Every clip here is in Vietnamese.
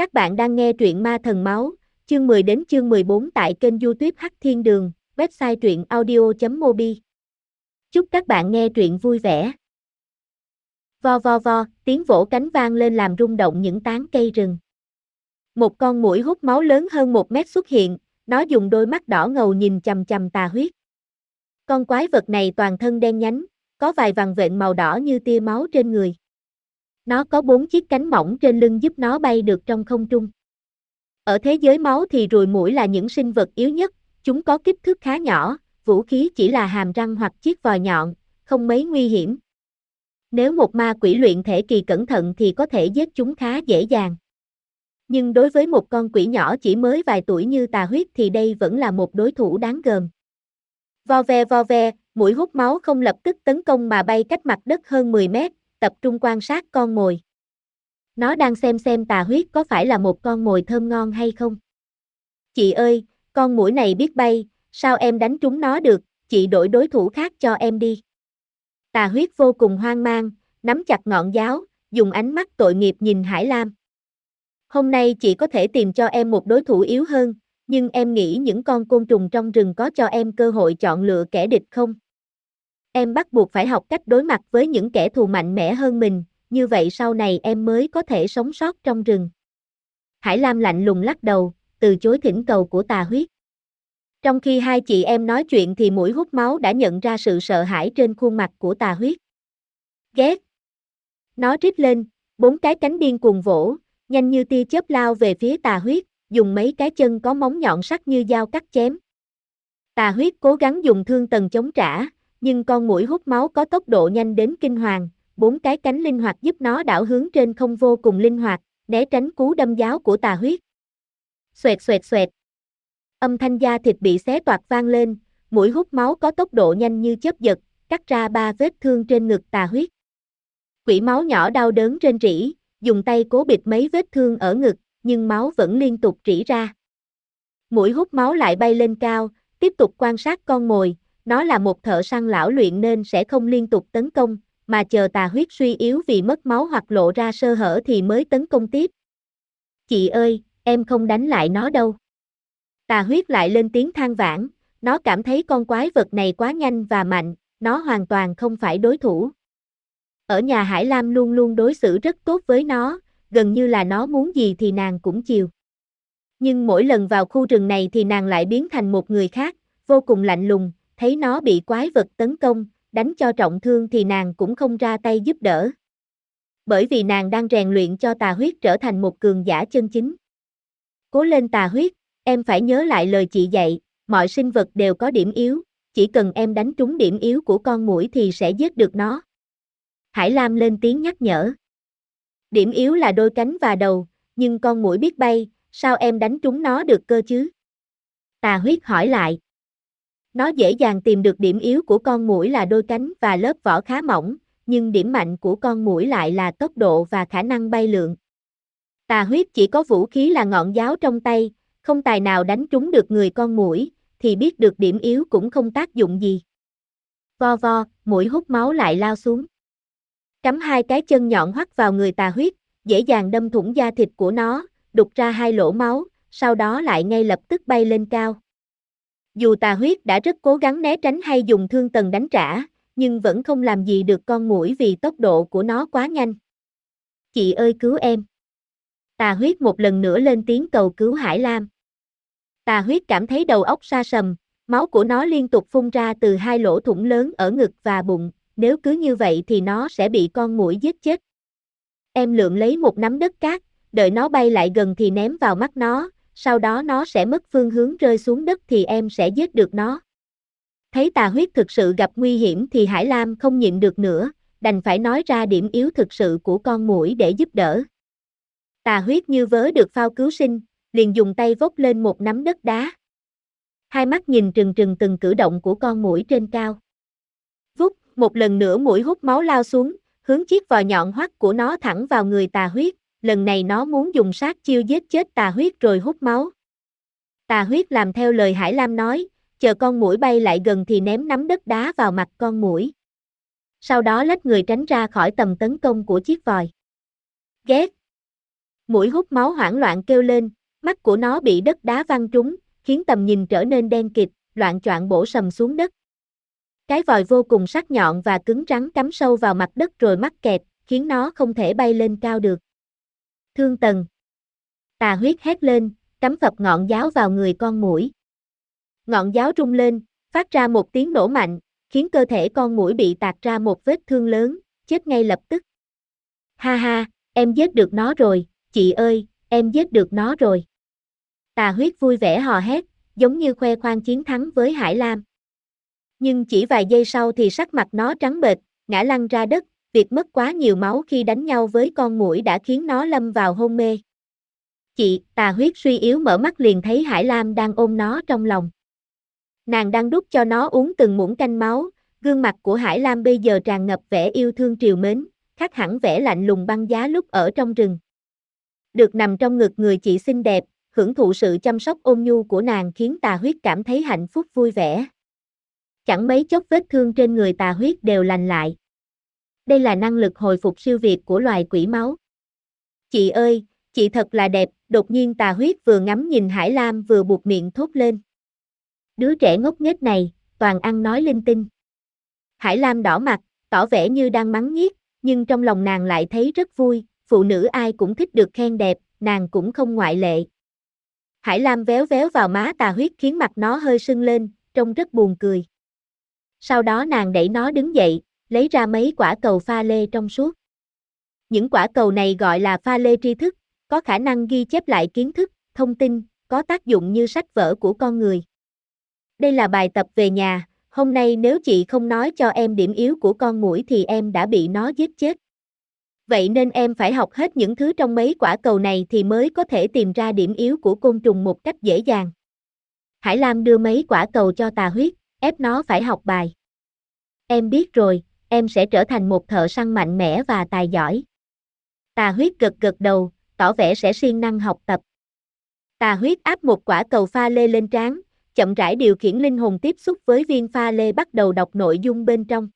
Các bạn đang nghe truyện Ma Thần Máu, chương 10 đến chương 14 tại kênh youtube Hắc Thiên Đường, website truyện audio.mobi. Chúc các bạn nghe truyện vui vẻ. Vo vo vo, tiếng vỗ cánh vang lên làm rung động những tán cây rừng. Một con mũi hút máu lớn hơn một mét xuất hiện, nó dùng đôi mắt đỏ ngầu nhìn chầm chầm tà huyết. Con quái vật này toàn thân đen nhánh, có vài vằn vện màu đỏ như tia máu trên người. Nó có bốn chiếc cánh mỏng trên lưng giúp nó bay được trong không trung. Ở thế giới máu thì ruồi mũi là những sinh vật yếu nhất, chúng có kích thước khá nhỏ, vũ khí chỉ là hàm răng hoặc chiếc vòi nhọn, không mấy nguy hiểm. Nếu một ma quỷ luyện thể kỳ cẩn thận thì có thể giết chúng khá dễ dàng. Nhưng đối với một con quỷ nhỏ chỉ mới vài tuổi như tà huyết thì đây vẫn là một đối thủ đáng gờm. Vo ve vo ve, mũi hút máu không lập tức tấn công mà bay cách mặt đất hơn 10 mét, tập trung quan sát con mồi. Nó đang xem xem tà huyết có phải là một con mồi thơm ngon hay không. Chị ơi, con mũi này biết bay, sao em đánh trúng nó được, chị đổi đối thủ khác cho em đi. Tà huyết vô cùng hoang mang, nắm chặt ngọn giáo, dùng ánh mắt tội nghiệp nhìn Hải Lam. Hôm nay chị có thể tìm cho em một đối thủ yếu hơn, nhưng em nghĩ những con côn trùng trong rừng có cho em cơ hội chọn lựa kẻ địch không? Em bắt buộc phải học cách đối mặt với những kẻ thù mạnh mẽ hơn mình, như vậy sau này em mới có thể sống sót trong rừng. Hải Lam lạnh lùng lắc đầu, từ chối thỉnh cầu của tà huyết. Trong khi hai chị em nói chuyện thì mũi hút máu đã nhận ra sự sợ hãi trên khuôn mặt của tà huyết. Ghét. Nó rít lên, bốn cái cánh điên cuồng vỗ, nhanh như tia chớp lao về phía tà huyết, dùng mấy cái chân có móng nhọn sắc như dao cắt chém. Tà huyết cố gắng dùng thương tần chống trả, nhưng con mũi hút máu có tốc độ nhanh đến kinh hoàng, bốn cái cánh linh hoạt giúp nó đảo hướng trên không vô cùng linh hoạt, né tránh cú đâm giáo của tà huyết. Xoẹt xoẹt xoẹt. Âm thanh da thịt bị xé toạc vang lên, mũi hút máu có tốc độ nhanh như chớp giật, cắt ra ba vết thương trên ngực tà huyết. Quỷ máu nhỏ đau đớn trên rỉ, dùng tay cố bịt mấy vết thương ở ngực, nhưng máu vẫn liên tục rỉ ra. Mũi hút máu lại bay lên cao, tiếp tục quan sát con mồi, nó là một thợ săn lão luyện nên sẽ không liên tục tấn công, mà chờ tà huyết suy yếu vì mất máu hoặc lộ ra sơ hở thì mới tấn công tiếp. Chị ơi, em không đánh lại nó đâu. Tà huyết lại lên tiếng than vãn, nó cảm thấy con quái vật này quá nhanh và mạnh, nó hoàn toàn không phải đối thủ. Ở nhà Hải Lam luôn luôn đối xử rất tốt với nó, gần như là nó muốn gì thì nàng cũng chiều. Nhưng mỗi lần vào khu rừng này thì nàng lại biến thành một người khác, vô cùng lạnh lùng, thấy nó bị quái vật tấn công, đánh cho trọng thương thì nàng cũng không ra tay giúp đỡ. Bởi vì nàng đang rèn luyện cho tà huyết trở thành một cường giả chân chính. Cố lên tà huyết, em phải nhớ lại lời chị dạy, mọi sinh vật đều có điểm yếu, chỉ cần em đánh trúng điểm yếu của con mũi thì sẽ giết được nó. Hải Lam lên tiếng nhắc nhở. Điểm yếu là đôi cánh và đầu, nhưng con mũi biết bay, sao em đánh trúng nó được cơ chứ? Tà huyết hỏi lại. Nó dễ dàng tìm được điểm yếu của con mũi là đôi cánh và lớp vỏ khá mỏng, nhưng điểm mạnh của con mũi lại là tốc độ và khả năng bay lượn. Tà huyết chỉ có vũ khí là ngọn giáo trong tay, không tài nào đánh trúng được người con mũi, thì biết được điểm yếu cũng không tác dụng gì. Vo vo, mũi hút máu lại lao xuống. Cắm hai cái chân nhọn hoắt vào người tà huyết, dễ dàng đâm thủng da thịt của nó, đục ra hai lỗ máu, sau đó lại ngay lập tức bay lên cao. Dù tà huyết đã rất cố gắng né tránh hay dùng thương tần đánh trả, nhưng vẫn không làm gì được con mũi vì tốc độ của nó quá nhanh. Chị ơi cứu em. Tà huyết một lần nữa lên tiếng cầu cứu Hải Lam. Tà huyết cảm thấy đầu óc xa sầm, máu của nó liên tục phun ra từ hai lỗ thủng lớn ở ngực và bụng, nếu cứ như vậy thì nó sẽ bị con mũi giết chết. Em lượm lấy một nắm đất cát, đợi nó bay lại gần thì ném vào mắt nó, sau đó nó sẽ mất phương hướng rơi xuống đất thì em sẽ giết được nó. Thấy tà huyết thực sự gặp nguy hiểm thì Hải Lam không nhịn được nữa, đành phải nói ra điểm yếu thực sự của con mũi để giúp đỡ. Tà huyết như vớ được phao cứu sinh, liền dùng tay vốc lên một nắm đất đá. Hai mắt nhìn trừng trừng từng cử động của con mũi trên cao. Vút, một lần nữa mũi hút máu lao xuống, hướng chiếc vòi nhọn hoắt của nó thẳng vào người tà huyết, lần này nó muốn dùng sát chiêu giết chết tà huyết rồi hút máu. Tà huyết làm theo lời Hải Lam nói, chờ con mũi bay lại gần thì ném nắm đất đá vào mặt con mũi. Sau đó lách người tránh ra khỏi tầm tấn công của chiếc vòi. Ghét! Mũi hút máu hoảng loạn kêu lên, mắt của nó bị đất đá văng trúng, khiến tầm nhìn trở nên đen kịt, loạn choạng bổ sầm xuống đất. Cái vòi vô cùng sắc nhọn và cứng rắn cắm sâu vào mặt đất rồi mắc kẹt, khiến nó không thể bay lên cao được. Thương tần. Tà huyết hét lên, cắm phập ngọn giáo vào người con mũi. Ngọn giáo rung lên, phát ra một tiếng nổ mạnh, khiến cơ thể con mũi bị tạc ra một vết thương lớn, chết ngay lập tức. Ha ha, em giết được nó rồi, chị ơi, em giết được nó rồi. Tà huyết vui vẻ hò hét, giống như khoe khoang chiến thắng với Hải Lam. Nhưng chỉ vài giây sau thì sắc mặt nó trắng bệch, ngã lăn ra đất, việc mất quá nhiều máu khi đánh nhau với con muỗi đã khiến nó lâm vào hôn mê. Chị, tà huyết suy yếu mở mắt liền thấy Hải Lam đang ôm nó trong lòng. Nàng đang đút cho nó uống từng muỗng canh máu, gương mặt của Hải Lam bây giờ tràn ngập vẻ yêu thương triều mến, khác hẳn vẻ lạnh lùng băng giá lúc ở trong rừng. Được nằm trong ngực người chị xinh đẹp, hưởng thụ sự chăm sóc ôn nhu của nàng khiến tà huyết cảm thấy hạnh phúc vui vẻ. Chẳng mấy chốc vết thương trên người tà huyết đều lành lại. Đây là năng lực hồi phục siêu việt của loài quỷ máu. Chị ơi, chị thật là đẹp, đột nhiên tà huyết vừa ngắm nhìn Hải Lam vừa buộc miệng thốt lên. Đứa trẻ ngốc nghếch này, toàn ăn nói linh tinh. Hải Lam đỏ mặt, tỏ vẻ như đang mắng nhiếc, nhưng trong lòng nàng lại thấy rất vui, phụ nữ ai cũng thích được khen đẹp, nàng cũng không ngoại lệ. Hải Lam véo véo vào má tà huyết khiến mặt nó hơi sưng lên, trông rất buồn cười. Sau đó nàng đẩy nó đứng dậy, lấy ra mấy quả cầu pha lê trong suốt. Những quả cầu này gọi là pha lê tri thức, có khả năng ghi chép lại kiến thức, thông tin, có tác dụng như sách vở của con người. Đây là bài tập về nhà, hôm nay nếu chị không nói cho em điểm yếu của con mũi thì em đã bị nó giết chết. Vậy nên em phải học hết những thứ trong mấy quả cầu này thì mới có thể tìm ra điểm yếu của côn trùng một cách dễ dàng. Hải Lam đưa mấy quả cầu cho tà huyết, ép nó phải học bài. Em biết rồi, em sẽ trở thành một thợ săn mạnh mẽ và tài giỏi. Tà huyết gật gật đầu, tỏ vẻ sẽ siêng năng học tập. Tà huyết áp một quả cầu pha lê lên trán, chậm rãi điều khiển linh hồn tiếp xúc với viên pha lê bắt đầu đọc nội dung bên trong.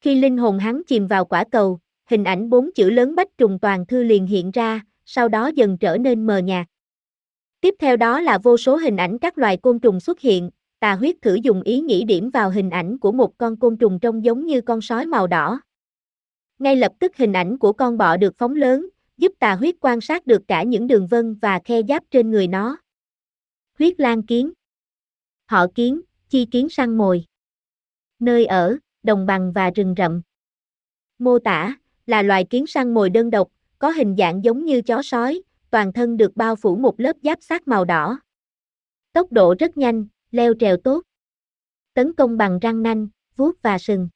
Khi linh hồn hắn chìm vào quả cầu, hình ảnh bốn chữ lớn bách trùng toàn thư liền hiện ra, sau đó dần trở nên mờ nhạt. Tiếp theo đó là vô số hình ảnh các loài côn trùng xuất hiện, tà huyết thử dùng ý nghĩ điểm vào hình ảnh của một con côn trùng trông giống như con sói màu đỏ. Ngay lập tức hình ảnh của con bọ được phóng lớn, giúp tà huyết quan sát được cả những đường vân và khe giáp trên người nó. Huyết lan kiến Họ kiến, chi kiến săn mồi Nơi ở, đồng bằng và rừng rậm Mô tả, là loài kiến săn mồi đơn độc, có hình dạng giống như chó sói, toàn thân được bao phủ một lớp giáp sát màu đỏ. Tốc độ rất nhanh, leo trèo tốt. Tấn công bằng răng nanh, vuốt và sừng.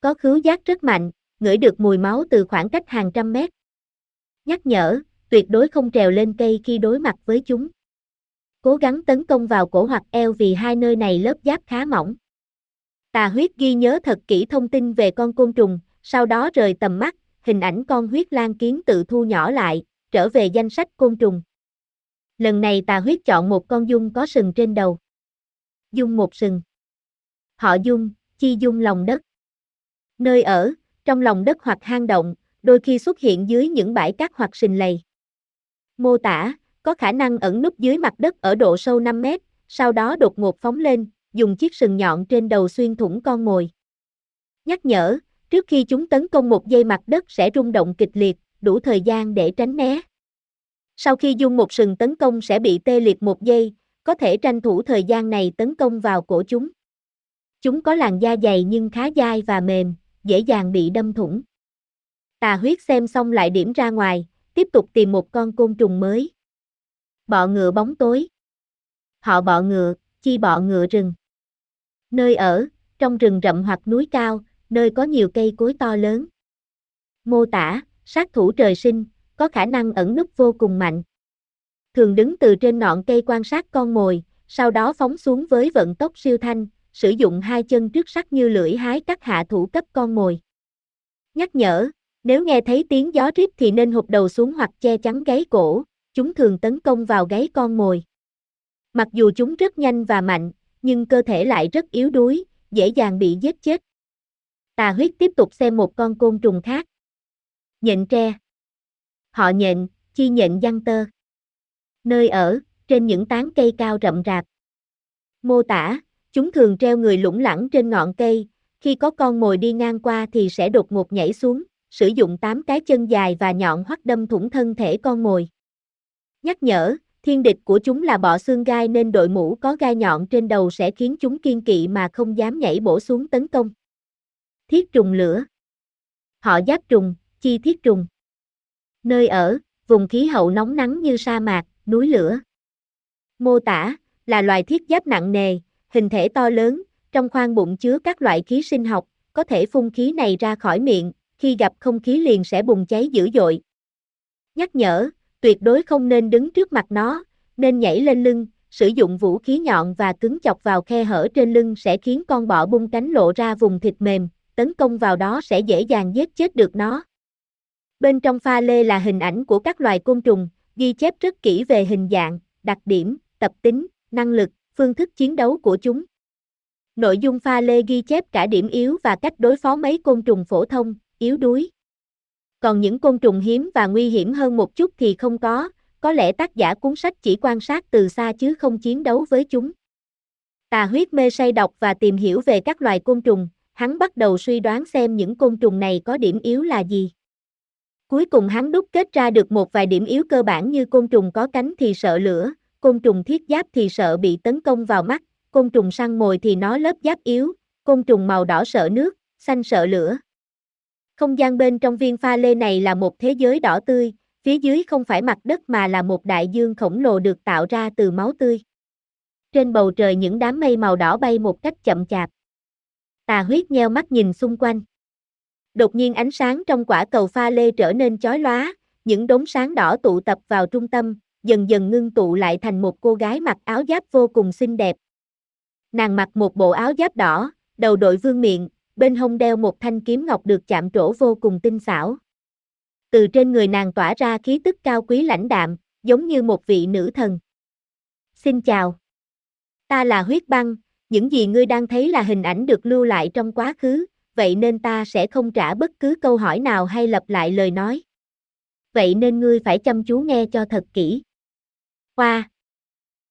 Có khứu giác rất mạnh, ngửi được mùi máu từ khoảng cách hàng trăm mét. Nhắc nhở, tuyệt đối không trèo lên cây khi đối mặt với chúng. Cố gắng tấn công vào cổ hoặc eo vì hai nơi này lớp giáp khá mỏng. Tà huyết ghi nhớ thật kỹ thông tin về con côn trùng, sau đó rời tầm mắt, hình ảnh con huyết lan kiến tự thu nhỏ lại, trở về danh sách côn trùng. Lần này tà huyết chọn một con dung có sừng trên đầu. Dung một sừng. Họ dung, chi dung lòng đất. Nơi ở, trong lòng đất hoặc hang động, đôi khi xuất hiện dưới những bãi cát hoặc sình lầy. Mô tả, có khả năng ẩn núp dưới mặt đất ở độ sâu 5 mét, sau đó đột ngột phóng lên, dùng chiếc sừng nhọn trên đầu xuyên thủng con mồi. Nhắc nhở, Trước khi chúng tấn công một dây mặt đất sẽ rung động kịch liệt, đủ thời gian để tránh né. Sau khi dung một sừng tấn công sẽ bị tê liệt một giây, có thể tranh thủ thời gian này tấn công vào cổ chúng. Chúng có làn da dày nhưng khá dai và mềm, dễ dàng bị đâm thủng. Tà huyết xem xong lại điểm ra ngoài, tiếp tục tìm một con côn trùng mới. Bọ ngựa bóng tối. Họ bọ ngựa, chi bọ ngựa rừng. Nơi ở, trong rừng rậm hoặc núi cao, nơi có nhiều cây cối to lớn. Mô tả, sát thủ trời sinh, có khả năng ẩn núp vô cùng mạnh. Thường đứng từ trên ngọn cây quan sát con mồi, sau đó phóng xuống với vận tốc siêu thanh, sử dụng hai chân trước sắc như lưỡi hái cắt hạ thủ cấp con mồi. Nhắc nhở, nếu nghe thấy tiếng gió rít thì nên hụt đầu xuống hoặc che chắn gáy cổ, chúng thường tấn công vào gáy con mồi. Mặc dù chúng rất nhanh và mạnh, nhưng cơ thể lại rất yếu đuối, dễ dàng bị giết chết. Tà huyết tiếp tục xem một con côn trùng khác. Nhện tre. Họ nhện, chi nhện giăng tơ. Nơi ở, trên những tán cây cao rậm rạp. Mô tả, chúng thường treo người lủng lẳng trên ngọn cây, khi có con mồi đi ngang qua thì sẽ đột ngột nhảy xuống, sử dụng 8 cái chân dài và nhọn hoắt đâm thủng thân thể con mồi. Nhắc nhở, thiên địch của chúng là bọ xương gai nên đội mũ có gai nhọn trên đầu sẽ khiến chúng kiên kỵ mà không dám nhảy bổ xuống tấn công. Thiết trùng lửa Họ giáp trùng, chi thiết trùng. Nơi ở, vùng khí hậu nóng nắng như sa mạc, núi lửa. Mô tả, là loài thiết giáp nặng nề, hình thể to lớn, trong khoang bụng chứa các loại khí sinh học, có thể phun khí này ra khỏi miệng, khi gặp không khí liền sẽ bùng cháy dữ dội. Nhắc nhở, tuyệt đối không nên đứng trước mặt nó, nên nhảy lên lưng, sử dụng vũ khí nhọn và cứng chọc vào khe hở trên lưng sẽ khiến con bọ bung cánh lộ ra vùng thịt mềm, tấn công vào đó sẽ dễ dàng giết chết được nó. Bên trong pha lê là hình ảnh của các loài côn trùng, ghi chép rất kỹ về hình dạng, đặc điểm, tập tính, năng lực, phương thức chiến đấu của chúng. Nội dung pha lê ghi chép cả điểm yếu và cách đối phó mấy côn trùng phổ thông, yếu đuối. Còn những côn trùng hiếm và nguy hiểm hơn một chút thì không có, có lẽ tác giả cuốn sách chỉ quan sát từ xa chứ không chiến đấu với chúng. Tà huyết mê say đọc và tìm hiểu về các loài côn trùng, hắn bắt đầu suy đoán xem những côn trùng này có điểm yếu là gì. Cuối cùng hắn đúc kết ra được một vài điểm yếu cơ bản như côn trùng có cánh thì sợ lửa, côn trùng thiết giáp thì sợ bị tấn công vào mắt, côn trùng săn mồi thì nó lớp giáp yếu, côn trùng màu đỏ sợ nước, xanh sợ lửa. Không gian bên trong viên pha lê này là một thế giới đỏ tươi, phía dưới không phải mặt đất mà là một đại dương khổng lồ được tạo ra từ máu tươi. Trên bầu trời những đám mây màu đỏ bay một cách chậm chạp. Tà huyết nheo mắt nhìn xung quanh. Đột nhiên ánh sáng trong quả cầu pha lê trở nên chói lóa, những đốm sáng đỏ tụ tập vào trung tâm, dần dần ngưng tụ lại thành một cô gái mặc áo giáp vô cùng xinh đẹp. Nàng mặc một bộ áo giáp đỏ, đầu đội vương miệng, bên hông đeo một thanh kiếm ngọc được chạm trổ vô cùng tinh xảo. Từ trên người nàng tỏa ra khí tức cao quý lãnh đạm, giống như một vị nữ thần. Xin chào. Ta là huyết băng, những gì ngươi đang thấy là hình ảnh được lưu lại trong quá khứ, vậy nên ta sẽ không trả bất cứ câu hỏi nào hay lặp lại lời nói. Vậy nên ngươi phải chăm chú nghe cho thật kỹ. Hoa.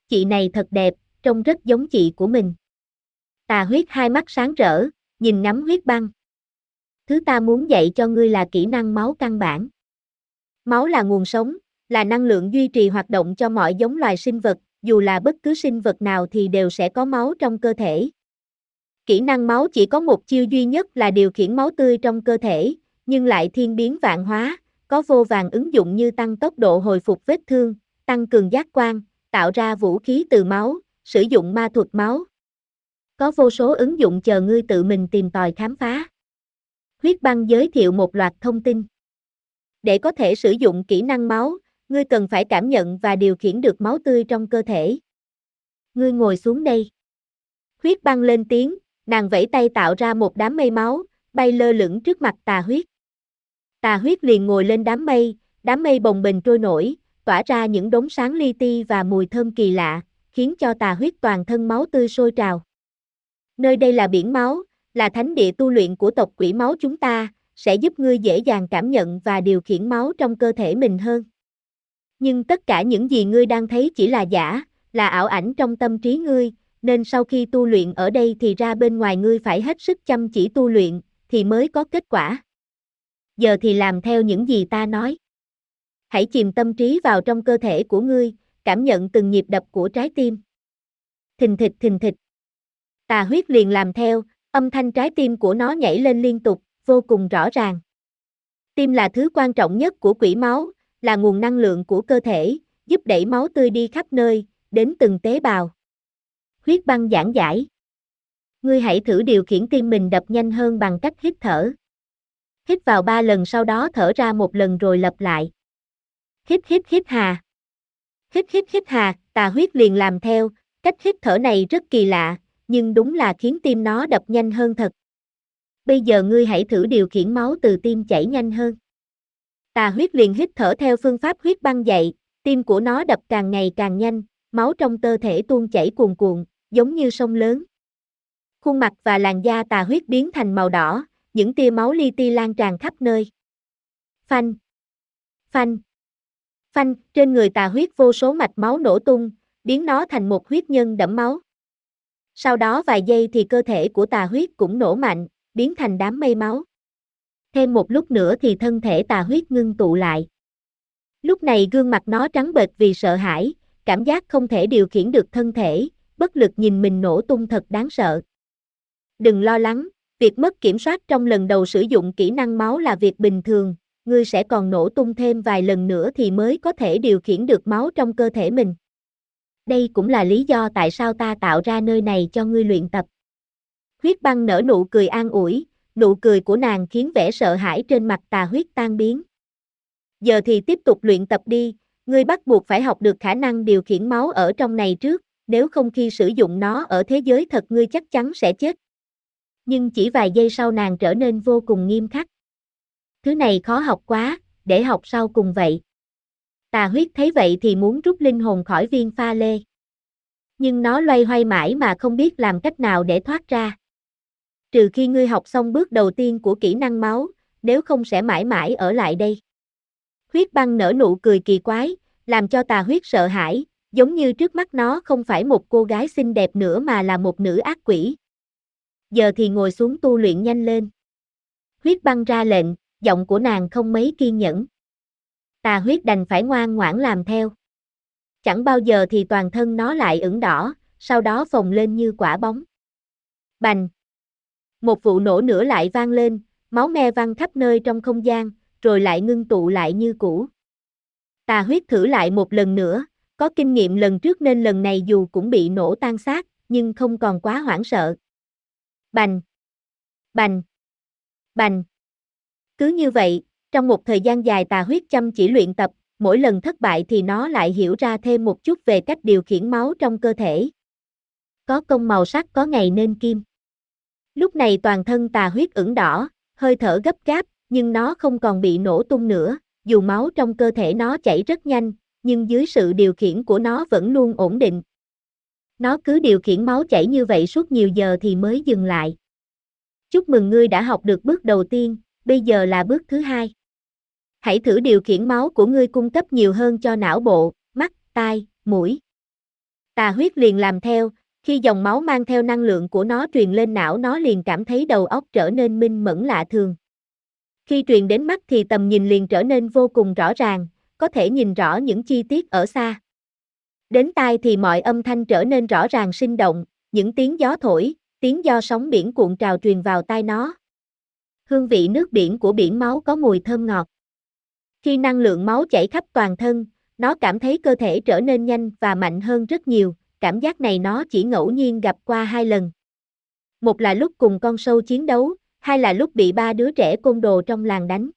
Chị này thật đẹp, trông rất giống chị của mình. Tà huyết hai mắt sáng rỡ, nhìn ngắm huyết băng. Thứ ta muốn dạy cho ngươi là kỹ năng máu căn bản. Máu là nguồn sống, là năng lượng duy trì hoạt động cho mọi giống loài sinh vật, dù là bất cứ sinh vật nào thì đều sẽ có máu trong cơ thể. Kỹ năng máu chỉ có một chiêu duy nhất là điều khiển máu tươi trong cơ thể, nhưng lại thiên biến vạn hóa, có vô vàng ứng dụng như tăng tốc độ hồi phục vết thương, tăng cường giác quan, tạo ra vũ khí từ máu, sử dụng ma thuật máu. Có vô số ứng dụng chờ ngươi tự mình tìm tòi khám phá. Huyết băng giới thiệu một loạt thông tin. Để có thể sử dụng kỹ năng máu, ngươi cần phải cảm nhận và điều khiển được máu tươi trong cơ thể. Ngươi ngồi xuống đây. Huyết băng lên tiếng, nàng vẫy tay tạo ra một đám mây máu, bay lơ lửng trước mặt tà huyết. Tà huyết liền ngồi lên đám mây, đám mây bồng bềnh trôi nổi, tỏa ra những đốm sáng li ti và mùi thơm kỳ lạ, khiến cho tà huyết toàn thân máu tươi sôi trào. Nơi đây là biển máu, là thánh địa tu luyện của tộc quỷ máu chúng ta, sẽ giúp ngươi dễ dàng cảm nhận và điều khiển máu trong cơ thể mình hơn. Nhưng tất cả những gì ngươi đang thấy chỉ là giả, là ảo ảnh trong tâm trí ngươi, nên sau khi tu luyện ở đây thì ra bên ngoài ngươi phải hết sức chăm chỉ tu luyện, thì mới có kết quả. Giờ thì làm theo những gì ta nói. Hãy chìm tâm trí vào trong cơ thể của ngươi, cảm nhận từng nhịp đập của trái tim. Thình thịch thình thịch. Tà huyết liền làm theo, âm thanh trái tim của nó nhảy lên liên tục, vô cùng rõ ràng. Tim là thứ quan trọng nhất của quỷ máu, là nguồn năng lượng của cơ thể, giúp đẩy máu tươi đi khắp nơi, đến từng tế bào. Huyết băng giảng giải. Ngươi hãy thử điều khiển tim mình đập nhanh hơn bằng cách hít thở. Hít vào ba lần sau đó thở ra một lần rồi lặp lại. Hít hít hít hà. Hít hít hít hà, tà huyết liền làm theo, cách hít thở này rất kỳ lạ, nhưng đúng là khiến tim nó đập nhanh hơn thật. Bây giờ ngươi hãy thử điều khiển máu từ tim chảy nhanh hơn. Tà huyết liền hít thở theo phương pháp huyết băng dậy, tim của nó đập càng ngày càng nhanh, máu trong cơ thể tuôn chảy cuồn cuộn, giống như sông lớn. Khuôn mặt và làn da tà huyết biến thành màu đỏ, những tia máu li ti lan tràn khắp nơi. Phanh, phanh, Phanh, trên người tà huyết vô số mạch máu nổ tung, biến nó thành một huyết nhân đẫm máu. Sau đó vài giây thì cơ thể của tà huyết cũng nổ mạnh, biến thành đám mây máu. Thêm một lúc nữa thì thân thể tà huyết ngưng tụ lại. Lúc này gương mặt nó trắng bệch vì sợ hãi, cảm giác không thể điều khiển được thân thể, bất lực nhìn mình nổ tung thật đáng sợ. Đừng lo lắng, việc mất kiểm soát trong lần đầu sử dụng kỹ năng máu là việc bình thường, ngươi sẽ còn nổ tung thêm vài lần nữa thì mới có thể điều khiển được máu trong cơ thể mình. Đây cũng là lý do tại sao ta tạo ra nơi này cho ngươi luyện tập. Huyết băng nở nụ cười an ủi, nụ cười của nàng khiến vẻ sợ hãi trên mặt tà huyết tan biến. Giờ thì tiếp tục luyện tập đi, ngươi bắt buộc phải học được khả năng điều khiển máu ở trong này trước, nếu không khi sử dụng nó ở thế giới thật ngươi chắc chắn sẽ chết. Nhưng chỉ vài giây sau nàng trở nên vô cùng nghiêm khắc. Thứ này khó học quá, để học sau cùng vậy. Tà huyết thấy vậy thì muốn rút linh hồn khỏi viên pha lê. Nhưng nó loay hoay mãi mà không biết làm cách nào để thoát ra. Trừ khi ngươi học xong bước đầu tiên của kỹ năng máu, nếu không sẽ mãi mãi ở lại đây. Huyết băng nở nụ cười kỳ quái, làm cho tà huyết sợ hãi, giống như trước mắt nó không phải một cô gái xinh đẹp nữa mà là một nữ ác quỷ. Giờ thì ngồi xuống tu luyện nhanh lên. Huyết băng ra lệnh, giọng của nàng không mấy kiên nhẫn. Tà huyết đành phải ngoan ngoãn làm theo. Chẳng bao giờ thì toàn thân nó lại ửng đỏ, sau đó phồng lên như quả bóng. Bành! Một vụ nổ nữa lại vang lên, máu me văng khắp nơi trong không gian, rồi lại ngưng tụ lại như cũ. Tà huyết thử lại một lần nữa, có kinh nghiệm lần trước nên lần này dù cũng bị nổ tan xác, nhưng không còn quá hoảng sợ. Bành! Bành! Bành! Cứ như vậy, trong một thời gian dài tà huyết chăm chỉ luyện tập, mỗi lần thất bại thì nó lại hiểu ra thêm một chút về cách điều khiển máu trong cơ thể. Có công màu sắc có ngày nên kim. Lúc này toàn thân tà huyết ửng đỏ, hơi thở gấp gáp, nhưng nó không còn bị nổ tung nữa, dù máu trong cơ thể nó chảy rất nhanh, nhưng dưới sự điều khiển của nó vẫn luôn ổn định. Nó cứ điều khiển máu chảy như vậy suốt nhiều giờ thì mới dừng lại. Chúc mừng ngươi đã học được bước đầu tiên, bây giờ là bước thứ hai. Hãy thử điều khiển máu của ngươi cung cấp nhiều hơn cho não bộ, mắt, tai, mũi. Tà huyết liền làm theo, khi dòng máu mang theo năng lượng của nó truyền lên não nó liền cảm thấy đầu óc trở nên minh mẫn lạ thường. Khi truyền đến mắt thì tầm nhìn liền trở nên vô cùng rõ ràng, có thể nhìn rõ những chi tiết ở xa. Đến tai thì mọi âm thanh trở nên rõ ràng sinh động, những tiếng gió thổi, tiếng do sóng biển cuộn trào truyền vào tai nó. Hương vị nước biển của biển máu có mùi thơm ngọt. Khi năng lượng máu chảy khắp toàn thân, nó cảm thấy cơ thể trở nên nhanh và mạnh hơn rất nhiều, cảm giác này nó chỉ ngẫu nhiên gặp qua hai lần. Một là lúc cùng con sâu chiến đấu, hai là lúc bị ba đứa trẻ côn đồ trong làng đánh.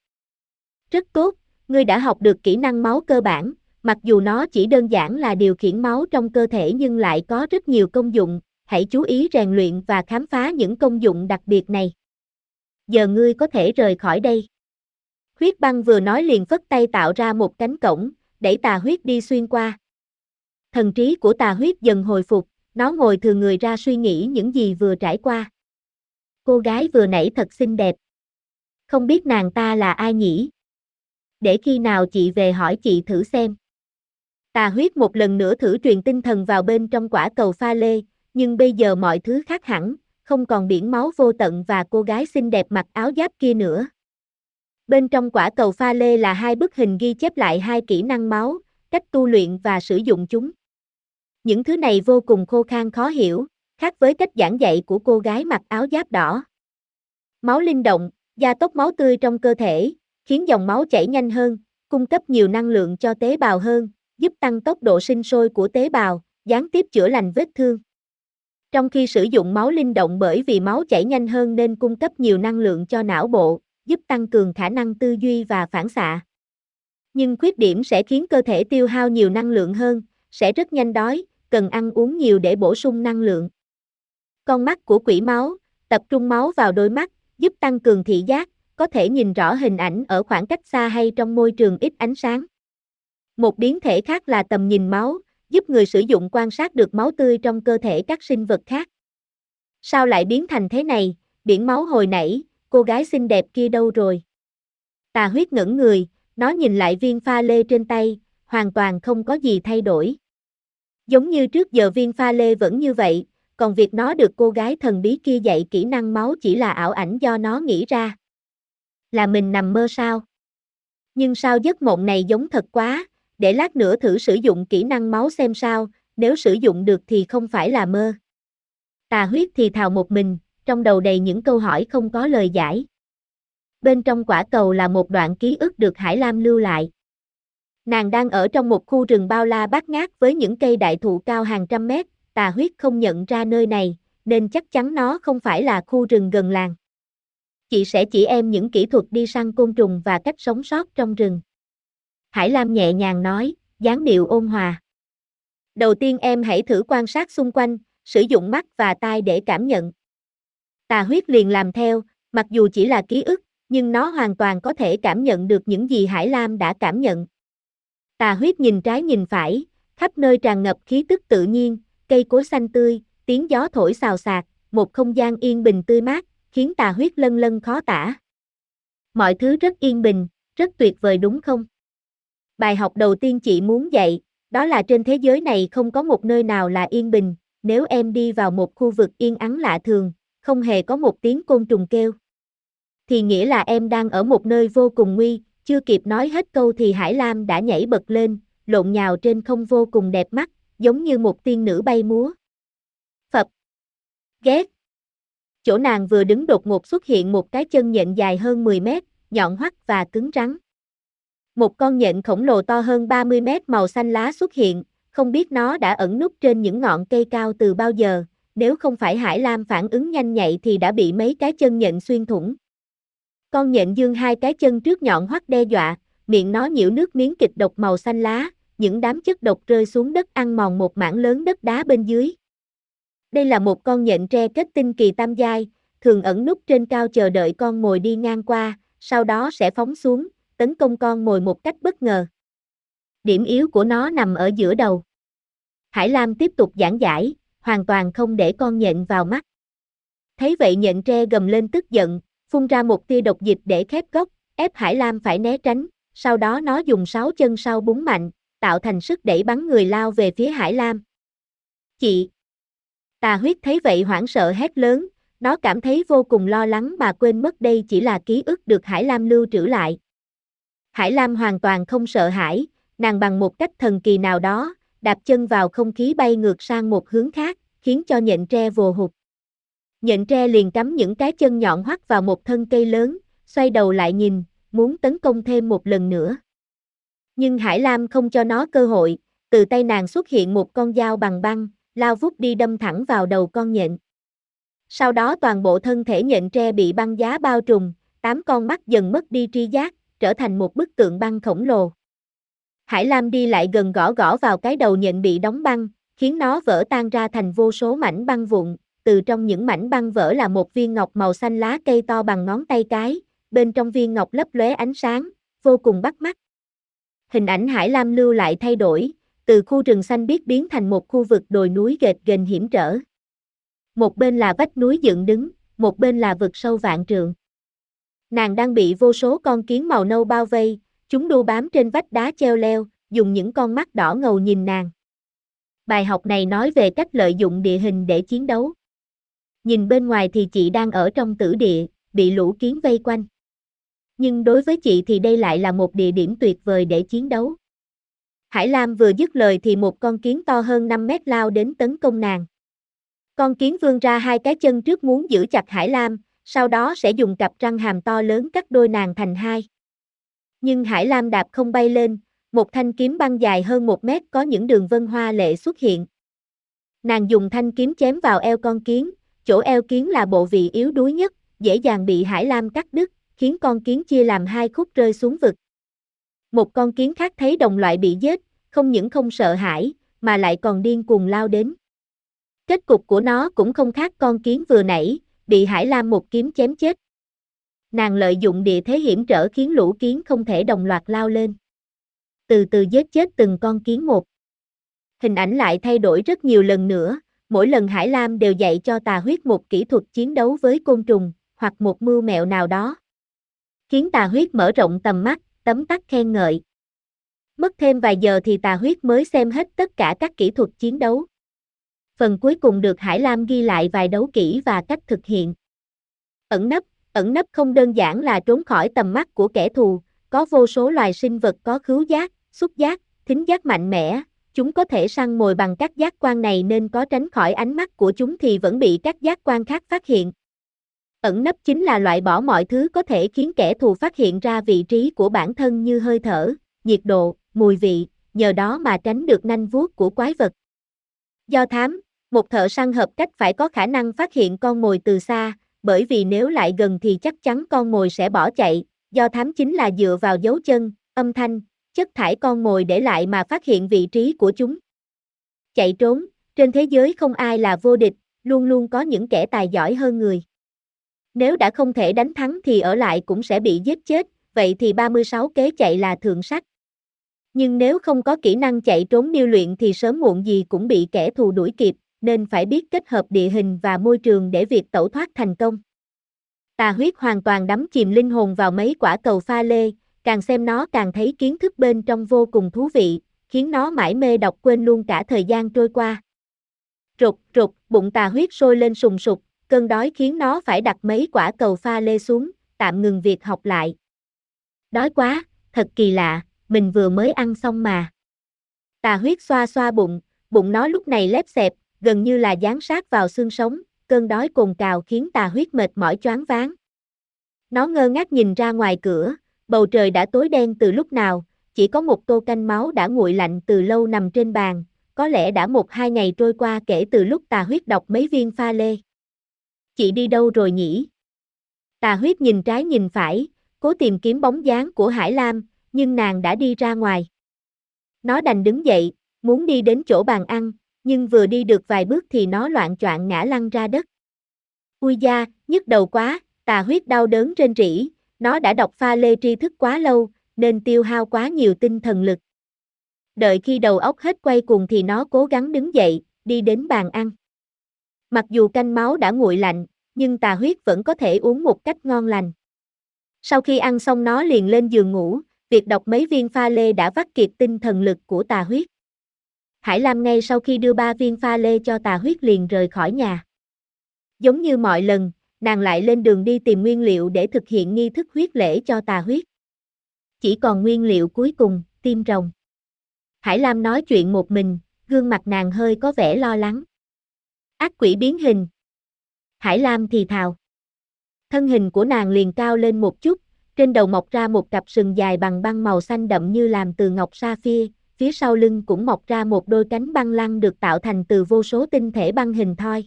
Rất tốt, ngươi đã học được kỹ năng máu cơ bản, mặc dù nó chỉ đơn giản là điều khiển máu trong cơ thể nhưng lại có rất nhiều công dụng, hãy chú ý rèn luyện và khám phá những công dụng đặc biệt này. Giờ ngươi có thể rời khỏi đây. Huyết băng vừa nói liền phất tay tạo ra một cánh cổng, đẩy tà huyết đi xuyên qua. Thần trí của tà huyết dần hồi phục, nó ngồi thừa người ra suy nghĩ những gì vừa trải qua. Cô gái vừa nãy thật xinh đẹp. Không biết nàng ta là ai nhỉ? Để khi nào chị về hỏi chị thử xem. Tà huyết một lần nữa thử truyền tinh thần vào bên trong quả cầu pha lê, nhưng bây giờ mọi thứ khác hẳn, không còn biển máu vô tận và cô gái xinh đẹp mặc áo giáp kia nữa. Bên trong quả cầu pha lê là hai bức hình ghi chép lại hai kỹ năng máu, cách tu luyện và sử dụng chúng. Những thứ này vô cùng khô khan khó hiểu, khác với cách giảng dạy của cô gái mặc áo giáp đỏ. Máu linh động, gia tốc máu tươi trong cơ thể, khiến dòng máu chảy nhanh hơn, cung cấp nhiều năng lượng cho tế bào hơn, giúp tăng tốc độ sinh sôi của tế bào, gián tiếp chữa lành vết thương. Trong khi sử dụng máu linh động bởi vì máu chảy nhanh hơn nên cung cấp nhiều năng lượng cho não bộ, giúp tăng cường khả năng tư duy và phản xạ. Nhưng khuyết điểm sẽ khiến cơ thể tiêu hao nhiều năng lượng hơn, sẽ rất nhanh đói, cần ăn uống nhiều để bổ sung năng lượng. Con mắt của quỷ máu, tập trung máu vào đôi mắt, giúp tăng cường thị giác, có thể nhìn rõ hình ảnh ở khoảng cách xa hay trong môi trường ít ánh sáng. Một biến thể khác là tầm nhìn máu, giúp người sử dụng quan sát được máu tươi trong cơ thể các sinh vật khác. Sao lại biến thành thế này, biển máu hồi nãy, cô gái xinh đẹp kia đâu rồi? Tà huyết ngẩn người, nó nhìn lại viên pha lê trên tay, hoàn toàn không có gì thay đổi. Giống như trước giờ viên pha lê vẫn như vậy, còn việc nó được cô gái thần bí kia dạy kỹ năng máu chỉ là ảo ảnh do nó nghĩ ra. Là mình nằm mơ sao? Nhưng sao giấc mộng này giống thật quá, để lát nữa thử sử dụng kỹ năng máu xem sao, nếu sử dụng được thì không phải là mơ. Tà huyết thì thào một mình, trong đầu đầy những câu hỏi không có lời giải. Bên trong quả cầu là một đoạn ký ức được Hải Lam lưu lại. Nàng đang ở trong một khu rừng bao la bát ngát với những cây đại thụ cao hàng trăm mét, tà huyết không nhận ra nơi này, nên chắc chắn nó không phải là khu rừng gần làng. Chị sẽ chỉ em những kỹ thuật đi săn côn trùng và cách sống sót trong rừng. Hải Lam nhẹ nhàng nói, dáng điệu ôn hòa. Đầu tiên em hãy thử quan sát xung quanh, sử dụng mắt và tai để cảm nhận. Tà huyết liền làm theo, mặc dù chỉ là ký ức, nhưng nó hoàn toàn có thể cảm nhận được những gì Hải Lam đã cảm nhận. Tà huyết nhìn trái nhìn phải, khắp nơi tràn ngập khí tức tự nhiên, cây cối xanh tươi, tiếng gió thổi xào xạc, một không gian yên bình tươi mát, khiến tà huyết lân lân khó tả. Mọi thứ rất yên bình, rất tuyệt vời đúng không? Bài học đầu tiên chị muốn dạy, đó là trên thế giới này không có một nơi nào là yên bình, nếu em đi vào một khu vực yên ắng lạ thường, không hề có một tiếng côn trùng kêu. Thì nghĩa là em đang ở một nơi vô cùng nguy, chưa kịp nói hết câu thì Hải Lam đã nhảy bật lên, lộn nhào trên không vô cùng đẹp mắt, giống như một tiên nữ bay múa. Phật. Ghét. Chỗ nàng vừa đứng đột ngột xuất hiện một cái chân nhện dài hơn 10 mét, nhọn hoắt và cứng rắn. Một con nhện khổng lồ to hơn 30 mét màu xanh lá xuất hiện, không biết nó đã ẩn núp trên những ngọn cây cao từ bao giờ, nếu không phải Hải Lam phản ứng nhanh nhạy thì đã bị mấy cái chân nhện xuyên thủng. Con nhện dương hai cái chân trước nhọn hoắt đe dọa, miệng nó nhiễu nước miếng kịch độc màu xanh lá, những đám chất độc rơi xuống đất ăn mòn một mảng lớn đất đá bên dưới. Đây là một con nhện tre kết tinh kỳ tam giai, thường ẩn núp trên cao chờ đợi con mồi đi ngang qua, sau đó sẽ phóng xuống, tấn công con mồi một cách bất ngờ. Điểm yếu của nó nằm ở giữa đầu. Hải Lam tiếp tục giảng giải, hoàn toàn không để con nhện vào mắt. Thấy vậy nhện tre gầm lên tức giận, phun ra một tia độc dịch để khép gốc, ép Hải Lam phải né tránh, sau đó nó dùng sáu chân sau búng mạnh, tạo thành sức đẩy bắn người lao về phía Hải Lam. Chị! Tà huyết thấy vậy hoảng sợ hét lớn, nó cảm thấy vô cùng lo lắng mà quên mất đây chỉ là ký ức được Hải Lam lưu trữ lại. Hải Lam hoàn toàn không sợ hãi, nàng bằng một cách thần kỳ nào đó, đạp chân vào không khí bay ngược sang một hướng khác, khiến cho nhện tre vồ hụt. Nhện tre liền cắm những cái chân nhọn hoắt vào một thân cây lớn, xoay đầu lại nhìn, muốn tấn công thêm một lần nữa. Nhưng Hải Lam không cho nó cơ hội, từ tay nàng xuất hiện một con dao bằng băng, lao vút đi đâm thẳng vào đầu con nhện. Sau đó toàn bộ thân thể nhện tre bị băng giá bao trùm, tám con mắt dần mất đi tri giác, trở thành một bức tượng băng khổng lồ. Hải Lam đi lại gần gõ gõ vào cái đầu nhện bị đóng băng, khiến nó vỡ tan ra thành vô số mảnh băng vụn, từ trong những mảnh băng vỡ là một viên ngọc màu xanh lá cây to bằng ngón tay cái, bên trong viên ngọc lấp lóe ánh sáng, vô cùng bắt mắt. Hình ảnh Hải Lam lưu lại thay đổi, từ khu rừng xanh biếc biến thành một khu vực đồi núi gệt ghềnh hiểm trở. Một bên là vách núi dựng đứng, một bên là vực sâu vạn trượng. Nàng đang bị vô số con kiến màu nâu bao vây, chúng đu bám trên vách đá treo leo, dùng những con mắt đỏ ngầu nhìn nàng. Bài học này nói về cách lợi dụng địa hình để chiến đấu. Nhìn bên ngoài thì chị đang ở trong tử địa, bị lũ kiến vây quanh. Nhưng đối với chị thì đây lại là một địa điểm tuyệt vời để chiến đấu. Hải Lam vừa dứt lời thì một con kiến to hơn 5 mét lao đến tấn công nàng. Con kiến vươn ra hai cái chân trước muốn giữ chặt Hải Lam, sau đó sẽ dùng cặp răng hàm to lớn cắt đôi nàng thành hai. Nhưng Hải Lam đạp không bay lên, một thanh kiếm băng dài hơn một mét có những đường vân hoa lệ xuất hiện. Nàng dùng thanh kiếm chém vào eo con kiến, chỗ eo kiến là bộ vị yếu đuối nhất, dễ dàng bị Hải Lam cắt đứt, khiến con kiến chia làm hai khúc rơi xuống vực. Một con kiến khác thấy đồng loại bị giết, không những không sợ hãi, mà lại còn điên cuồng lao đến. Kết cục của nó cũng không khác con kiến vừa nãy, bị Hải Lam một kiếm chém chết. Nàng lợi dụng địa thế hiểm trở khiến lũ kiến không thể đồng loạt lao lên. Từ từ giết chết từng con kiến một. Hình ảnh lại thay đổi rất nhiều lần nữa, mỗi lần Hải Lam đều dạy cho tà huyết một kỹ thuật chiến đấu với côn trùng, hoặc một mưu mẹo nào đó. Khiến tà huyết mở rộng tầm mắt, tấm tắc khen ngợi. Mất thêm vài giờ thì tà huyết mới xem hết tất cả các kỹ thuật chiến đấu. Phần cuối cùng được Hải Lam ghi lại vài đấu kỹ và cách thực hiện. Ẩn nấp, ẩn nấp không đơn giản là trốn khỏi tầm mắt của kẻ thù, có vô số loài sinh vật có khứu giác, xúc giác, thính giác mạnh mẽ, chúng có thể săn mồi bằng các giác quan này nên có tránh khỏi ánh mắt của chúng thì vẫn bị các giác quan khác phát hiện. Ẩn nấp chính là loại bỏ mọi thứ có thể khiến kẻ thù phát hiện ra vị trí của bản thân như hơi thở, nhiệt độ, mùi vị, nhờ đó mà tránh được nanh vuốt của quái vật. Do thám, một thợ săn hợp cách phải có khả năng phát hiện con mồi từ xa, bởi vì nếu lại gần thì chắc chắn con mồi sẽ bỏ chạy, do thám chính là dựa vào dấu chân, âm thanh, chất thải con mồi để lại mà phát hiện vị trí của chúng. Chạy trốn, trên thế giới không ai là vô địch, luôn luôn có những kẻ tài giỏi hơn người. Nếu đã không thể đánh thắng thì ở lại cũng sẽ bị giết chết, vậy thì 36 kế chạy là thượng sách. Nhưng nếu không có kỹ năng chạy trốn điêu luyện thì sớm muộn gì cũng bị kẻ thù đuổi kịp, nên phải biết kết hợp địa hình và môi trường để việc tẩu thoát thành công. Tà huyết hoàn toàn đắm chìm linh hồn vào mấy quả cầu pha lê, càng xem nó càng thấy kiến thức bên trong vô cùng thú vị, khiến nó mãi mê đọc quên luôn cả thời gian trôi qua. Rụt, rụt, bụng tà huyết sôi lên sùng sục, cơn đói khiến nó phải đặt mấy quả cầu pha lê xuống, tạm ngừng việc học lại. Đói quá, thật kỳ lạ, mình vừa mới ăn xong mà. Tà huyết xoa xoa bụng, bụng nó lúc này lép xẹp, gần như là dán sát vào xương sống, cơn đói cồn cào khiến tà huyết mệt mỏi choáng váng. Nó ngơ ngác nhìn ra ngoài cửa, bầu trời đã tối đen từ lúc nào, chỉ có một tô canh máu đã nguội lạnh từ lâu nằm trên bàn, có lẽ đã một hai ngày trôi qua kể từ lúc tà huyết đọc mấy viên pha lê. Chị đi đâu rồi nhỉ? Tà huyết nhìn trái nhìn phải, cố tìm kiếm bóng dáng của Hải Lam, nhưng nàng đã đi ra ngoài. Nó đành đứng dậy, muốn đi đến chỗ bàn ăn, nhưng vừa đi được vài bước thì nó loạn choạng ngã lăn ra đất. Ui da, nhức đầu quá, tà huyết đau đớn trên rỉ, nó đã đọc pha lê tri thức quá lâu, nên tiêu hao quá nhiều tinh thần lực. Đợi khi đầu óc hết quay cuồng thì nó cố gắng đứng dậy, đi đến bàn ăn. Mặc dù canh máu đã nguội lạnh, nhưng tà huyết vẫn có thể uống một cách ngon lành. Sau khi ăn xong nó liền lên giường ngủ, việc đọc mấy viên pha lê đã vắt kiệt tinh thần lực của tà huyết. Hải Lam ngay sau khi đưa ba viên pha lê cho tà huyết liền rời khỏi nhà. Giống như mọi lần, nàng lại lên đường đi tìm nguyên liệu để thực hiện nghi thức huyết lễ cho tà huyết. Chỉ còn nguyên liệu cuối cùng, tim rồng. Hải Lam nói chuyện một mình, gương mặt nàng hơi có vẻ lo lắng. Ác quỷ biến hình. Hải Lam thì thào. Thân hình của nàng liền cao lên một chút, trên đầu mọc ra một cặp sừng dài bằng băng màu xanh đậm như làm từ ngọc sapphire, phía sau lưng cũng mọc ra một đôi cánh băng lăng được tạo thành từ vô số tinh thể băng hình thoi.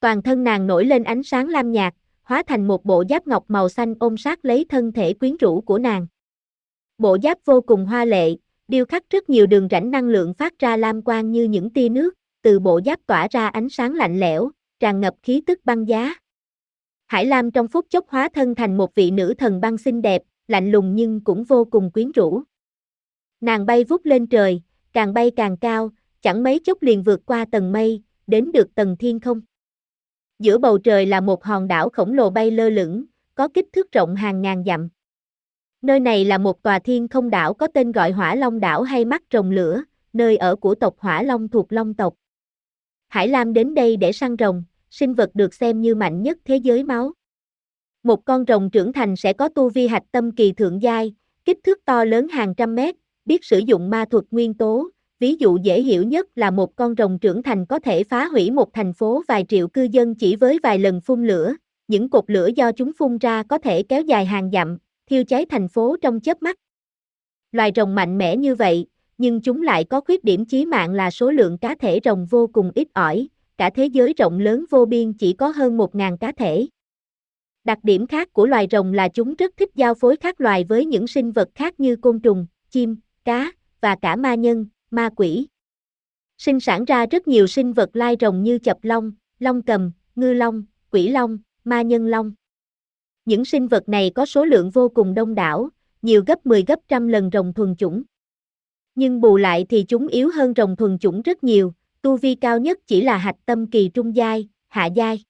Toàn thân nàng nổi lên ánh sáng lam nhạt, hóa thành một bộ giáp ngọc màu xanh ôm sát lấy thân thể quyến rũ của nàng. Bộ giáp vô cùng hoa lệ, điêu khắc rất nhiều đường rãnh năng lượng phát ra lam quang như những tia nước, từ bộ giáp tỏa ra ánh sáng lạnh lẽo, tràn ngập khí tức băng giá. Hải Lam trong phút chốc hóa thân thành một vị nữ thần băng xinh đẹp, lạnh lùng nhưng cũng vô cùng quyến rũ. Nàng bay vút lên trời, càng bay càng cao, chẳng mấy chốc liền vượt qua tầng mây, đến được tầng thiên không. Giữa bầu trời là một hòn đảo khổng lồ bay lơ lửng, có kích thước rộng hàng ngàn dặm. Nơi này là một tòa thiên không đảo có tên gọi Hỏa Long đảo hay mắt rồng lửa, nơi ở của tộc Hỏa Long thuộc Long tộc. Hải Lam đến đây để săn rồng, sinh vật được xem như mạnh nhất thế giới máu. Một con rồng trưởng thành sẽ có tu vi hạch tâm kỳ thượng giai, kích thước to lớn hàng trăm mét, biết sử dụng ma thuật nguyên tố, ví dụ dễ hiểu nhất là một con rồng trưởng thành có thể phá hủy một thành phố vài triệu cư dân chỉ với vài lần phun lửa, những cột lửa do chúng phun ra có thể kéo dài hàng dặm, thiêu cháy thành phố trong chớp mắt. Loài rồng mạnh mẽ như vậy, nhưng chúng lại có khuyết điểm chí mạng là số lượng cá thể rồng vô cùng ít ỏi, cả thế giới rộng lớn vô biên chỉ có hơn 1.000 cá thể. Đặc điểm khác của loài rồng là chúng rất thích giao phối khác loài với những sinh vật khác như côn trùng, chim, cá, và cả ma nhân, ma quỷ. Sinh sản ra rất nhiều sinh vật lai rồng như chập long, long cầm, ngư long, quỷ long, ma nhân long. Những sinh vật này có số lượng vô cùng đông đảo, nhiều gấp 10 gấp trăm lần rồng thuần chủng. Nhưng bù lại thì chúng yếu hơn rồng thuần chủng rất nhiều, tu vi cao nhất chỉ là hạch tâm kỳ trung giai, hạ giai.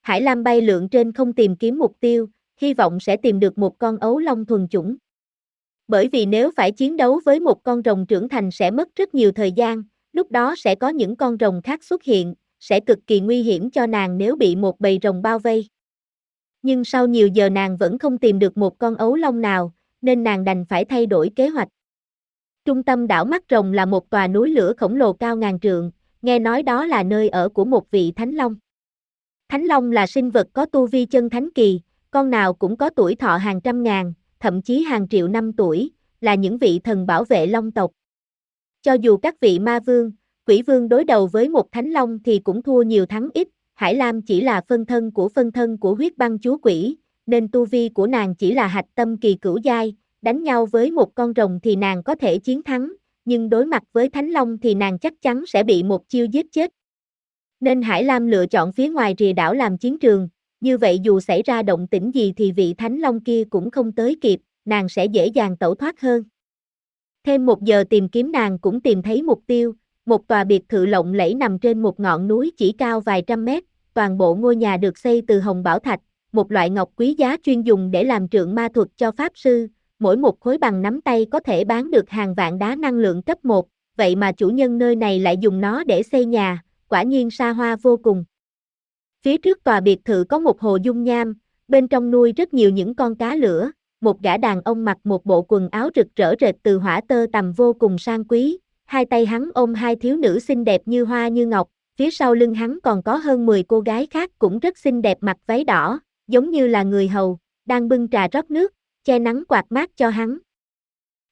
Hải Lam bay lượn trên không tìm kiếm mục tiêu, hy vọng sẽ tìm được một con ấu long thuần chủng. Bởi vì nếu phải chiến đấu với một con rồng trưởng thành sẽ mất rất nhiều thời gian, lúc đó sẽ có những con rồng khác xuất hiện, sẽ cực kỳ nguy hiểm cho nàng nếu bị một bầy rồng bao vây. Nhưng sau nhiều giờ nàng vẫn không tìm được một con ấu long nào, nên nàng đành phải thay đổi kế hoạch. Trung tâm đảo Mắt Rồng là một tòa núi lửa khổng lồ cao ngàn trượng, nghe nói đó là nơi ở của một vị Thánh Long. Thánh Long là sinh vật có tu vi chân thánh kỳ, con nào cũng có tuổi thọ hàng trăm ngàn, thậm chí hàng triệu năm tuổi, là những vị thần bảo vệ Long tộc. Cho dù các vị ma vương, quỷ vương đối đầu với một Thánh Long thì cũng thua nhiều thắng ít, Hải Lam chỉ là phân thân của phân thân của huyết băng chúa quỷ, nên tu vi của nàng chỉ là hạch tâm kỳ cửu giai, đánh nhau với một con rồng thì nàng có thể chiến thắng, nhưng đối mặt với Thánh Long thì nàng chắc chắn sẽ bị một chiêu giết chết. Nên Hải Lam lựa chọn phía ngoài rìa đảo làm chiến trường, như vậy dù xảy ra động tĩnh gì thì vị Thánh Long kia cũng không tới kịp, nàng sẽ dễ dàng tẩu thoát hơn. Thêm một giờ tìm kiếm nàng cũng tìm thấy mục tiêu, một tòa biệt thự lộng lẫy nằm trên một ngọn núi chỉ cao vài trăm mét, toàn bộ ngôi nhà được xây từ hồng bảo thạch, một loại ngọc quý giá chuyên dùng để làm trượng ma thuật cho pháp sư, mỗi một khối bằng nắm tay có thể bán được hàng vạn đá năng lượng cấp 1, vậy mà chủ nhân nơi này lại dùng nó để xây nhà, quả nhiên xa hoa vô cùng. Phía trước tòa biệt thự có một hồ dung nham, bên trong nuôi rất nhiều những con cá lửa, một gã đàn ông mặc một bộ quần áo rực rỡ rệt từ hỏa tơ tầm vô cùng sang quý, hai tay hắn ôm hai thiếu nữ xinh đẹp như hoa như ngọc, phía sau lưng hắn còn có hơn 10 cô gái khác cũng rất xinh đẹp mặc váy đỏ, giống như là người hầu, đang bưng trà rót nước, che nắng quạt mát cho hắn.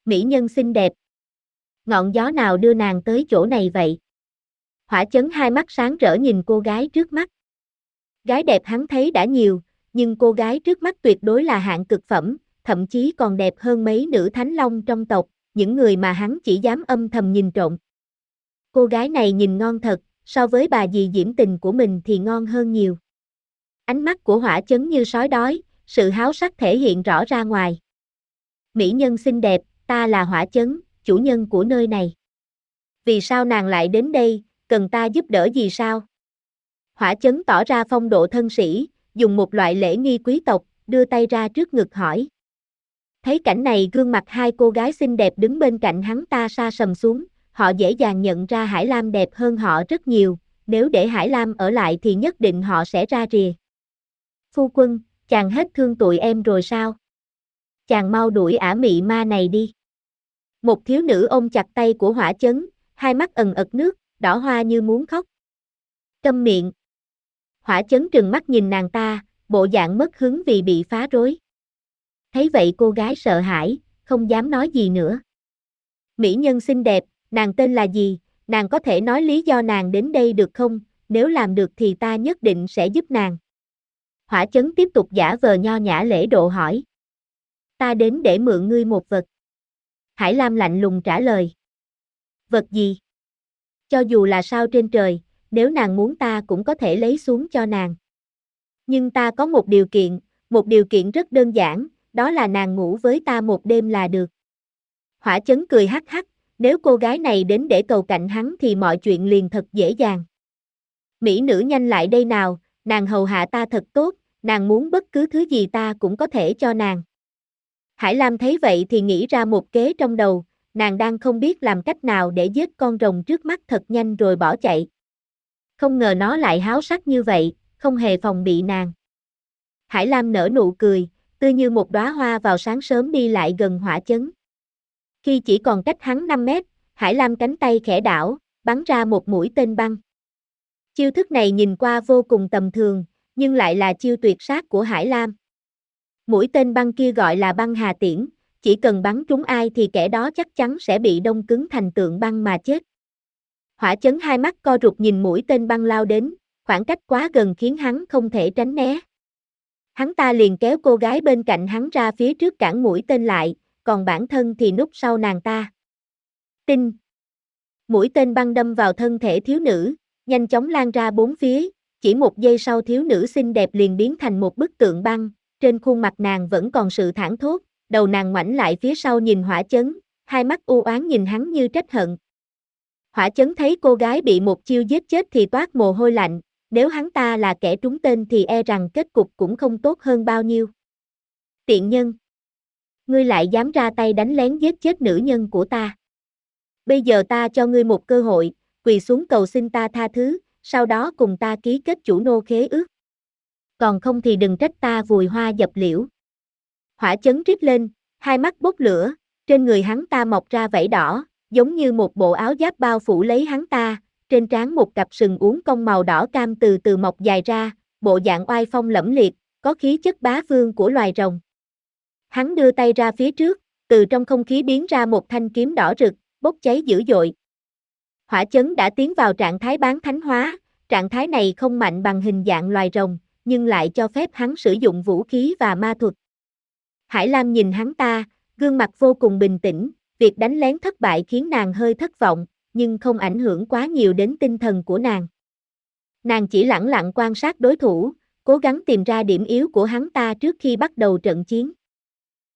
Mỹ nhân xinh đẹp. Ngọn gió nào đưa nàng tới chỗ này vậy? Hỏa chấn hai mắt sáng rỡ nhìn cô gái trước mắt. Gái đẹp hắn thấy đã nhiều, nhưng cô gái trước mắt tuyệt đối là hạng cực phẩm, thậm chí còn đẹp hơn mấy nữ thánh long trong tộc, những người mà hắn chỉ dám âm thầm nhìn trộm. Cô gái này nhìn ngon thật, so với bà dì diễm tình của mình thì ngon hơn nhiều. Ánh mắt của hỏa chấn như sói đói, sự háo sắc thể hiện rõ ra ngoài. Mỹ nhân xinh đẹp, ta là hỏa chấn, chủ nhân của nơi này. Vì sao nàng lại đến đây, cần ta giúp đỡ gì sao? Hỏa chấn tỏ ra phong độ thân sĩ, dùng một loại lễ nghi quý tộc, đưa tay ra trước ngực hỏi. Thấy cảnh này gương mặt hai cô gái xinh đẹp đứng bên cạnh hắn ta xa sầm xuống, họ dễ dàng nhận ra Hải Lam đẹp hơn họ rất nhiều, nếu để Hải Lam ở lại thì nhất định họ sẽ ra rìa. Phu quân, chàng hết thương tụi em rồi sao? Chàng mau đuổi ả mị ma này đi. Một thiếu nữ ôm chặt tay của hỏa chấn, hai mắt ẩn ật nước, đỏ hoa như muốn khóc. Câm miệng. Hỏa chấn trừng mắt nhìn nàng ta, bộ dạng mất hứng vì bị phá rối. Thấy vậy cô gái sợ hãi, không dám nói gì nữa. Mỹ nhân xinh đẹp, nàng tên là gì, nàng có thể nói lý do nàng đến đây được không, nếu làm được thì ta nhất định sẽ giúp nàng. Hỏa chấn tiếp tục giả vờ nho nhã lễ độ hỏi. Ta đến để mượn ngươi một vật. Hải Lam lạnh lùng trả lời. Vật gì? Cho dù là sao trên trời, nếu nàng muốn ta cũng có thể lấy xuống cho nàng. Nhưng ta có một điều kiện, một điều kiện rất đơn giản, đó là nàng ngủ với ta một đêm là được. Hỏa chấn cười hắc hắc, nếu cô gái này đến để cầu cạnh hắn thì mọi chuyện liền thật dễ dàng. Mỹ nữ nhanh lại đây nào, nàng hầu hạ ta thật tốt, nàng muốn bất cứ thứ gì ta cũng có thể cho nàng. Hải Lam thấy vậy thì nghĩ ra một kế trong đầu, nàng đang không biết làm cách nào để giết con rồng trước mắt thật nhanh rồi bỏ chạy. Không ngờ nó lại háo sắc như vậy, không hề phòng bị nàng. Hải Lam nở nụ cười, tươi như một đóa hoa vào sáng sớm đi lại gần hỏa chấn. Khi chỉ còn cách hắn 5 mét, Hải Lam cánh tay khẽ đảo, bắn ra một mũi tên băng. Chiêu thức này nhìn qua vô cùng tầm thường, nhưng lại là chiêu tuyệt sát của Hải Lam. Mũi tên băng kia gọi là băng hà tiễn, chỉ cần bắn trúng ai thì kẻ đó chắc chắn sẽ bị đông cứng thành tượng băng mà chết. Hỏa chấn hai mắt co rụt nhìn mũi tên băng lao đến, khoảng cách quá gần khiến hắn không thể tránh né. Hắn ta liền kéo cô gái bên cạnh hắn ra phía trước cản mũi tên lại, còn bản thân thì núp sau nàng ta. Tinh. Mũi tên băng đâm vào thân thể thiếu nữ, nhanh chóng lan ra bốn phía, chỉ một giây sau thiếu nữ xinh đẹp liền biến thành một bức tượng băng, trên khuôn mặt nàng vẫn còn sự thẳng thốt, đầu nàng ngoảnh lại phía sau nhìn hỏa chấn, hai mắt u oán nhìn hắn như trách hận. Hỏa chấn thấy cô gái bị một chiêu giết chết thì toát mồ hôi lạnh, nếu hắn ta là kẻ trúng tên thì e rằng kết cục cũng không tốt hơn bao nhiêu. Tiện nhân Ngươi lại dám ra tay đánh lén giết chết nữ nhân của ta. Bây giờ ta cho ngươi một cơ hội, quỳ xuống cầu xin ta tha thứ, sau đó cùng ta ký kết chủ nô khế ước. Còn không thì đừng trách ta vùi hoa dập liễu. Hỏa chấn rít lên, hai mắt bốc lửa, trên người hắn ta mọc ra vảy đỏ, giống như một bộ áo giáp bao phủ lấy hắn ta, trên trán một cặp sừng uốn cong màu đỏ cam từ từ mọc dài ra, bộ dạng oai phong lẫm liệt, có khí chất bá vương của loài rồng. Hắn đưa tay ra phía trước, từ trong không khí biến ra một thanh kiếm đỏ rực, bốc cháy dữ dội. Hỏa chấn đã tiến vào trạng thái bán thánh hóa, trạng thái này không mạnh bằng hình dạng loài rồng, nhưng lại cho phép hắn sử dụng vũ khí và ma thuật. Hải Lam nhìn hắn ta, gương mặt vô cùng bình tĩnh, việc đánh lén thất bại khiến nàng hơi thất vọng, nhưng không ảnh hưởng quá nhiều đến tinh thần của nàng. Nàng chỉ lặng lặng quan sát đối thủ, cố gắng tìm ra điểm yếu của hắn ta trước khi bắt đầu trận chiến.